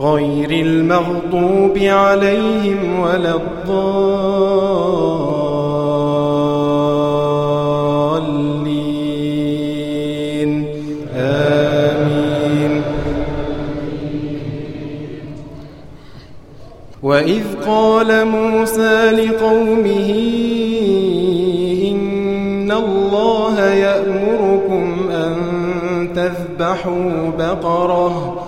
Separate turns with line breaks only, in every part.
غير المغضوب عليهم ولا الضالين. آمين. وإذ قال موسى لقومه إن الله يأمركم أن تذبحوا بقرة.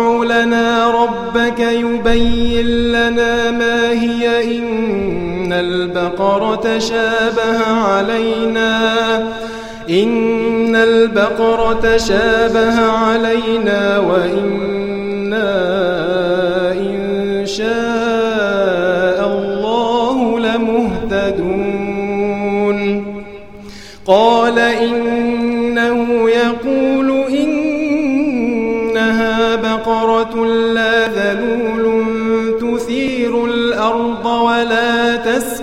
يبين لنا ما هي إن البقرة شابه علينا. إن البقرة شابه علينا وإنا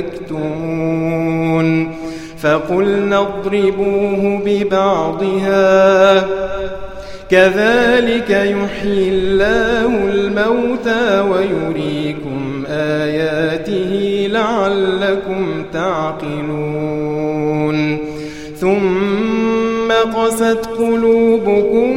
تكتمون فقلنا اضربوه ببعضها كذلك يحيي الله الموتى ويريكم آياته لعلكم تعقلون ثم قست قلوبكم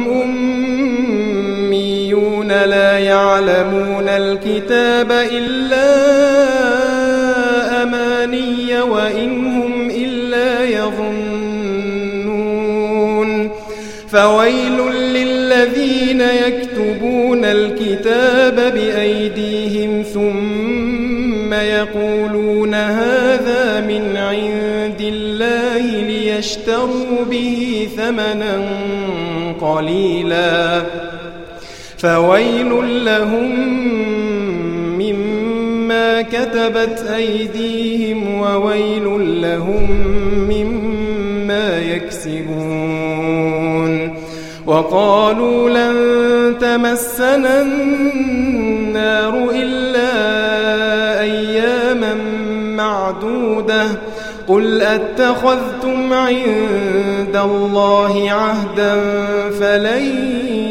يعلمون الكتاب إلا أماني وإن هم إلا يظنون. فويل للذين يكتبون الكتاب بأيديهم ثم يقولون هذا من عند الله ليشتروا به ثمنا قليلاً. فويل لهم مما كتبت أيديهم وويل لهم مما يكسبون وقالوا لن تمسنا النار إلا أياما معدودة قل أتخذتم عند الله عهدا فلن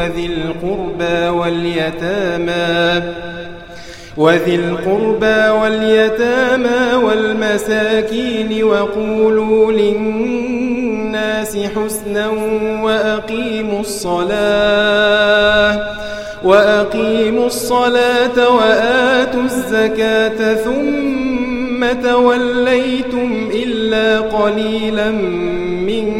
وذي القربى واليتامى وذي القربى واليتامى والمساكين وقولوا للناس حسنا وأقيموا الصلاة وأقيموا الصلاة وآتوا الزكاة ثم توليتم إلا قليلا منكم.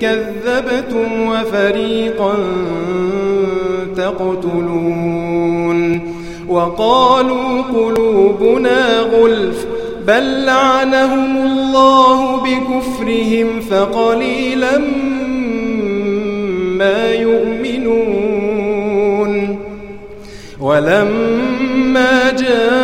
كذبتم وفريقا تقتلون وقالوا قلوبنا غلف بل لعنهم الله بكفرهم فقليلا ما يؤمنون ولما جاءهم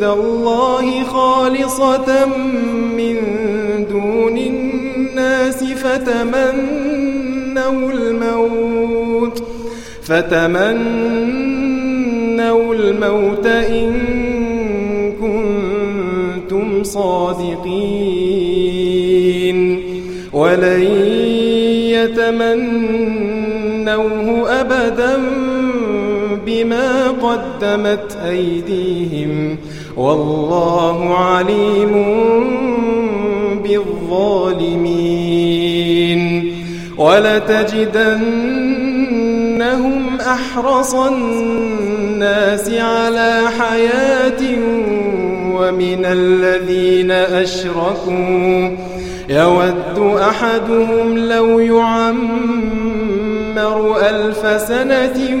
عند الله خالصة من دون الناس فتمنوا الموت فتمنوا الموت إن كنتم صادقين. ولن يتمنوه أبدا بما قدمت أيديهم. والله عليم بالظالمين. ولتجدنهم أحرص الناس على حياة ومن الذين أشركوا. يود أحدهم لو يعمر ألف سنة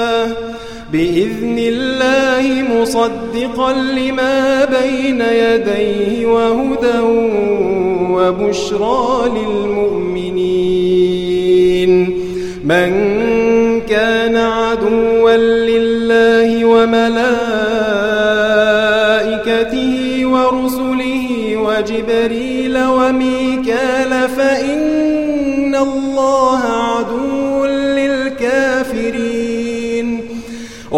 بإذن الله مصدقا لما بين يديه وهدى وبشرى للمؤمنين. من كان عدوا لله وملائكته ورسله وجبريل وميكال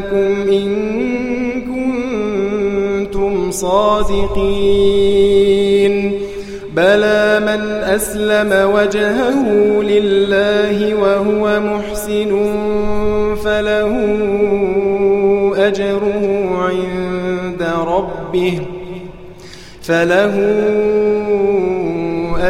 برهانكم إن كنتم صادقين. بلى من أسلم وجهه لله وهو محسن فله أجره عند ربه فله